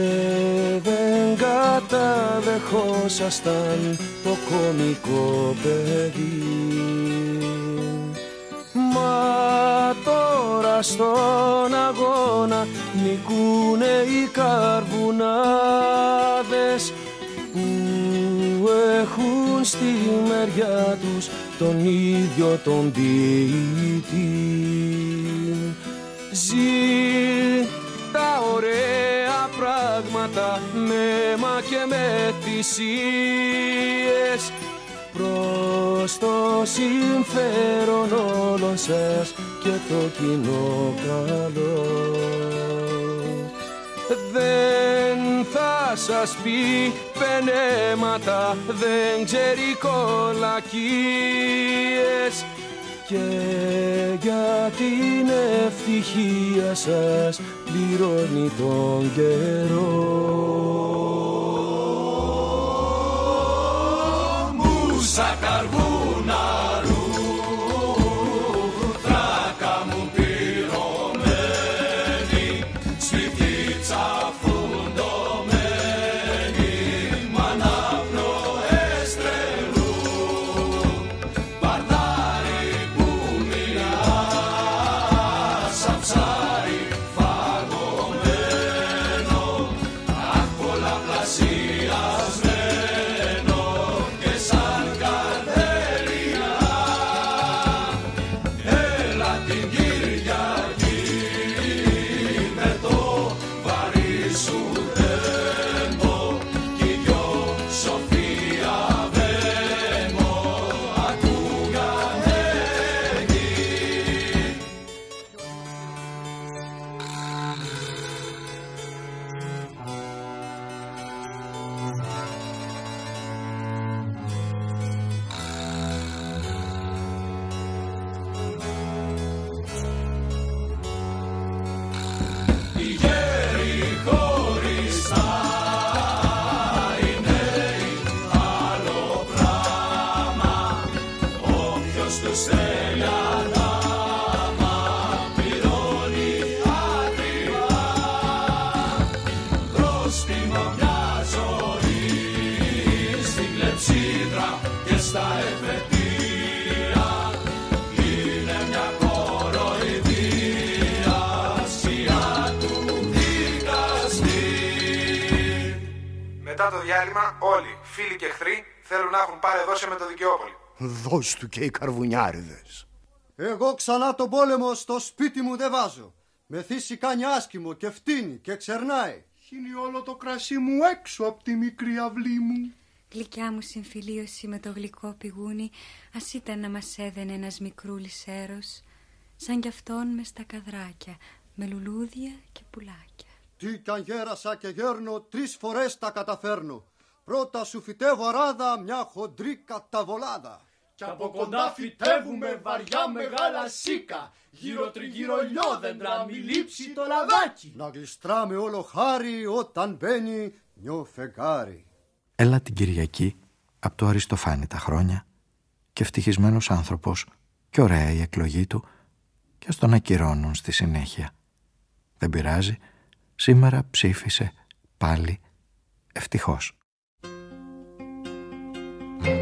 δεν καταδεχόσασταν το κομικό παιδί. Μα τώρα στον αγώνα νικούνε οι καρβουνάδες που έχουν στη μεριά τους τον ίδιο τον ποιητή. Ζει τα ωραία πράγματα με αίμα και με θυσίες προς το συμφέρον όλων σας και το κοινό καλό. Δεν θα σας πει πενέματα, δεν ξέρει κολακίες και για την ευτυχία σας πληρώνει τον καιρό. Μετά το διάλειμμα, όλοι, φίλοι και εχθροί, θέλουν να έχουν πάρει δόση με το Δικαιόπολη. Δώσ' του και οι καρβουνιάριδες. Εγώ ξανά τον πόλεμο στο σπίτι μου δεν βάζω. Με θύση κάνει άσχημο και φτύνει και ξερνάει. Χύνει όλο το κρασί μου έξω από τη μικρή αυλή μου. Γλυκιά μου συμφιλίωση με το γλυκό πηγούνι Ας ήταν να μας έδαινε ένας μικρούλης έρος Σαν κι αυτόν μες στα καδράκια Με λουλούδια και πουλάκια Τι κι αν γέρασα και γέρνω Τρεις φορές τα καταφέρνω. Πρώτα σου φυτεύω αράδα Μια χοντρή καταβολάδα. Κι από κοντά φυτεύουμε βαριά μεγάλα σίκα. Γύρω τριγύρω λιόδεντρα μη λείψει το λαδάκι. Να γλιστράμε όλο χάρη Όταν μπαίνει νιώ φεγγάρι. Έλα την Κυριακή από το Αριστοφάνη τα χρόνια και ευτυχισμένος άνθρωπος και ωραία η εκλογή του και ας τον ακυρώνουν στη συνέχεια. Δεν πειράζει, σήμερα ψήφισε πάλι ευτυχώς.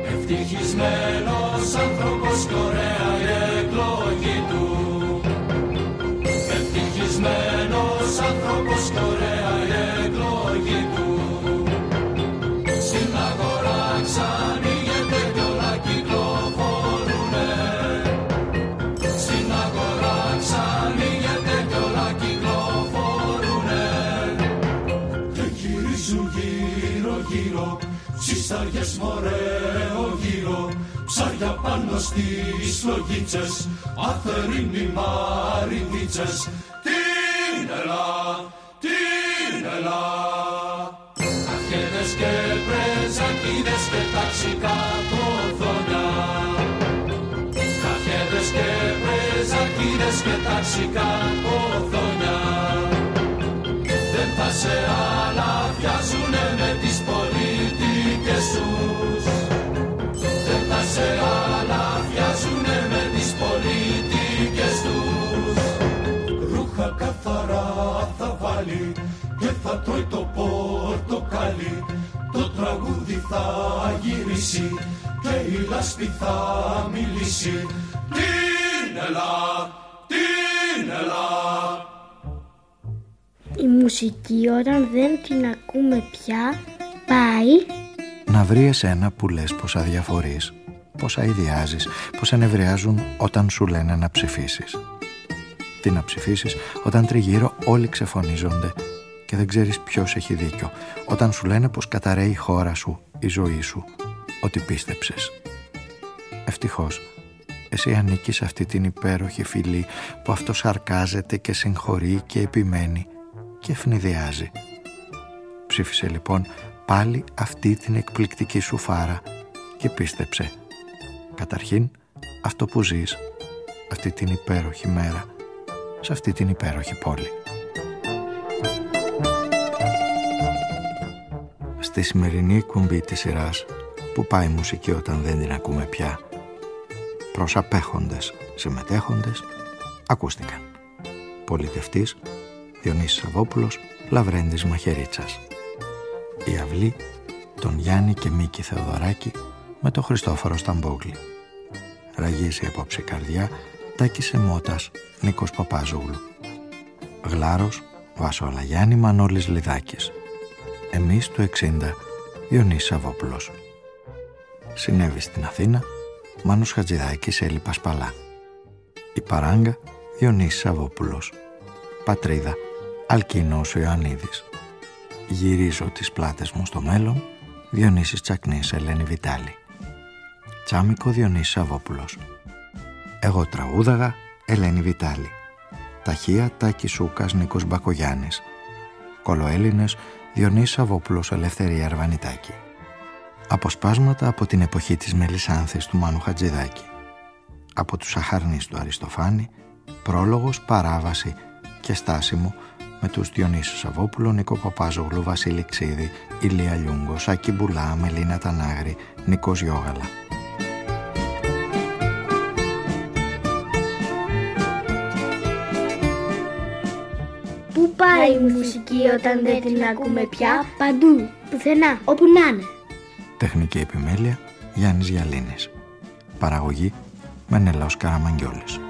Ευτυχισμένος άνθρωπος και ωραία η εκλογή του Ευτυχισμένος άνθρωπος και ωραία Ψισταριές μωρέο γύρω Ψάρια πάνω στις λογίτσες Αθερίνοι μαριδίτσες Την ελά, την ελά Αρχέδες και πρεζακίδες και ταξικά κοδόνια. Αρχέδες και πρεζακίδες και ταξικά κοδόνια. Δεν θα σε αλαφιάζουνε με τις πολιτικές τους Δεν θα σε αλαφιάζουνε με τις πολιτικές τους. Ρούχα καθαρά θα βάλει και θα τρώει το πορτοκάλι. Το τραγούδι θα γυρίσει και η λάσπη θα μιλήσει. Την ελά, την ελά Η μουσική όταν δεν την ακούμε πια πάει Να βρει εσένα που λες πως αδιαφορείς, πως αηδιάζεις, πως ενευριάζουν όταν σου λένε να ψηφίσεις. Τι να ψηφίσεις όταν τριγύρω όλοι ξεφωνίζονται και δεν ξέρεις ποιος έχει δίκιο, όταν σου λένε πως καταραίει η χώρα σου, η ζωή σου, ότι πίστεψες. Ευτυχώς, εσύ ανήκεις σε αυτή την υπέροχη φυλή που αυτό σαρκάζεται και συγχωρεί και επιμένει και ευνηδιάζει. Ψήφισε λοιπόν πάλι αυτή την εκπληκτική σου φάρα και πίστεψε. Καταρχήν αυτό που ζεις, αυτή την υπέροχη μέρα, σε αυτή την υπέροχη πόλη. Στη σημερινή εκπομπή της σειράς που πάει η μουσική όταν δεν την ακούμε πια προς απέχοντες συμμετέχοντες ακούστηκαν. Πολιτευτής Διονύσης Σαββόπουλος Λαβρέντης Μαχαιρίτσας. Η αυλή τον Γιάννη και Μίκη Θεοδωράκη με τον Χριστόφορο Σταμπόγλη. Ραγίζει απόψε καρδιά Τάκης Εμώτας Νίκος Παπάζογλου. Γλάρος Βάσο Αλαγιάννη Μανώλης Λιδάκης. Εμείς του 60 Διονύσης Σαββόπουλος. Συνέβη στην Αθήνα Μάνος Χατζηδάκης Έλλη Πασπαλά. Η Παράγκα Διονύσης Σαββόπουλος. Πατρίδα Αλκίνος Ιωαννίδης. Γυρίζω τις πλάτες μου στο μέλλον Διονύσης Τσακνής Ελένη Βιτάλη. Τσάμικο Διονύσης Σαββόπουλος. Εγώ τραγούδαγα Ελένη Βιτάλη. Ταχεία Τάκη Σούκας Νίκος Μπακογιάννης. Κολοέλληνες Διονύσης Σαββόπουλος Ελευθερία Αρβανιτάκη. Αποσπάσματα από την εποχή της Μελισάνθης του Μάνου Χατζηδάκη. Από τους Αχαρνείς του Αριστοφάνη, πρόλογος, παράβαση και στάσιμο με τους Διονύσου Σαββόπουλο, Νίκο Παπάζογλου, Βασίλη Ξίδη, Ηλία Λιούγκος, Σάκη Μπουλά, Μελίνα Τανάγρη, Νίκος Γιώγαλα. Πού πάει η μουσική όταν δεν την ακούμε πια; Παντού, πουθενά, όπου να είναι Τεχνική επιμέλεια Γιάννης Γιαλίνης. Παραγωγή Μενέλαος Καραμαγγιόλης.